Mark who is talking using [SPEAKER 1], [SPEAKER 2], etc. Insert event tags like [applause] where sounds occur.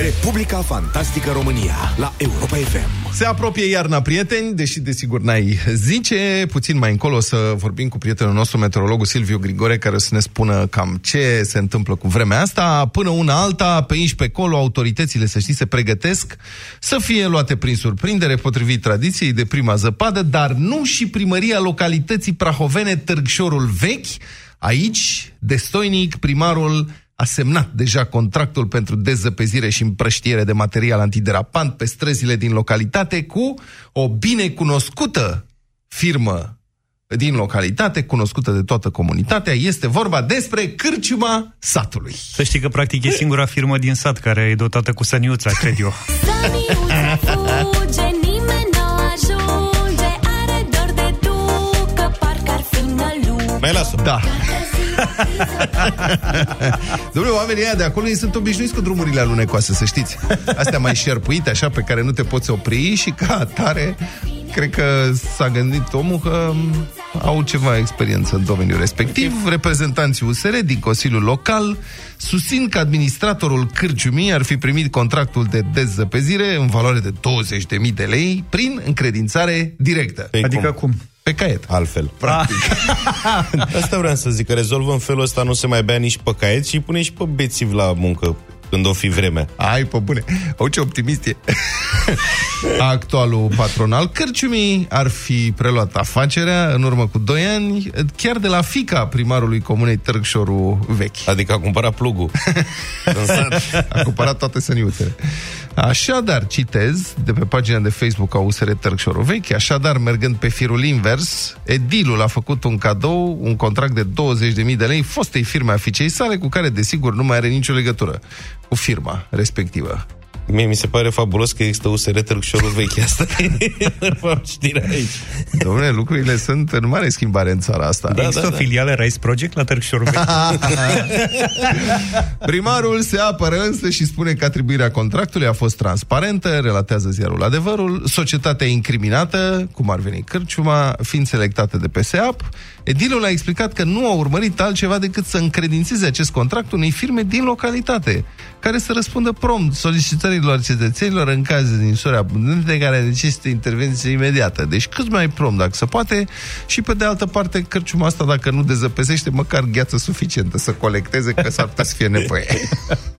[SPEAKER 1] Republica Fantastică România la Europa FM.
[SPEAKER 2] Se apropie iarna, prieteni, deși desigur n-ai zice. Puțin mai încolo o să vorbim cu prietenul nostru, meteorologul Silviu Grigore, care să ne spună cam ce se întâmplă cu vremea asta. Până una alta, pe aici, pe acolo, autoritățile, să știți, se pregătesc să fie luate prin surprindere, potrivit tradiției de prima zăpadă, dar nu și primăria localității prahovene Târgșorul Vechi. Aici, destoinic, primarul a semnat deja contractul pentru dezăpezire și împrăștiere de material antiderapant pe străzile din localitate cu o binecunoscută firmă din localitate, cunoscută de toată comunitatea. Este vorba despre Cârciuma satului.
[SPEAKER 3] Să știi că practic e singura firmă din sat care e dotată cu săniuța, cred eu.
[SPEAKER 4] Săniuța fuge, nimeni nu ajunge Are dor de ducă, parcă ar fi năluc
[SPEAKER 5] Mai lasă.
[SPEAKER 2] Da. [laughs] Domnule, oamenii ăia de acolo ei sunt obișnuiți cu drumurile alunecoase, să știți. Astea mai șerpuite, așa, pe care nu te poți opri și ca atare, cred că s-a gândit omul că au ceva experiență în domeniul respectiv. Reprezentanții USR din Consiliul Local susțin că administratorul Cârciumii ar fi primit contractul de dezăpezire în valoare de 20.000 de lei prin încredințare directă.
[SPEAKER 5] Păi
[SPEAKER 3] Adică
[SPEAKER 5] cum?
[SPEAKER 3] cum?
[SPEAKER 2] Pe caiet.
[SPEAKER 5] Altfel. Practic. [laughs] Asta vreau să zic, că rezolvă în felul ăsta, nu se mai bea nici pe caiet și îi pune și pe bețiv la muncă când o fi vremea.
[SPEAKER 2] Ai, pe bune. Au ce optimist e. [laughs] Actualul patronal Cărciumii ar fi preluat afacerea în urmă cu 2 ani, chiar de la fica primarului comunei Târgșorul Vechi.
[SPEAKER 5] Adică a cumpărat plugul. [laughs] în sat.
[SPEAKER 2] A cumpărat toate săniuțele. Așadar, citez de pe pagina de Facebook a USR Târgșorul Vechi, așadar, mergând pe firul invers, edilul a făcut un cadou, un contract de 20.000 de lei fostei firme aficei sale, cu care, desigur, nu mai are nicio legătură cu firma respectivă.
[SPEAKER 5] Mie mi se pare fabulos că există USR Târgșorul vechi. [laughs] Asta e știrea aici.
[SPEAKER 2] Domnule, lucrurile sunt în mare schimbare în țara asta.
[SPEAKER 5] Da,
[SPEAKER 3] Există
[SPEAKER 5] da,
[SPEAKER 3] o
[SPEAKER 5] da.
[SPEAKER 3] filială Rice Project la Târgșorul Vechi? [laughs]
[SPEAKER 2] Primarul se apără însă și spune că atribuirea contractului a fost transparentă, relatează ziarul adevărul, societatea incriminată, cum ar veni Cârciuma, fiind selectată de PSAP, edilul a explicat că nu a urmărit altceva decât să încredințeze acest contract unei firme din localitate, care să răspundă prompt solicitărilor cetățenilor în caz de ninsori abundente care necesită intervenție imediată. Deci cât mai prompt, dacă se poate, și pe de altă parte, Cârciuma asta, dacă nu dezăpezește, măcar gheață suficientă să colecteze, că s-ar putea să fie nevoie. [laughs]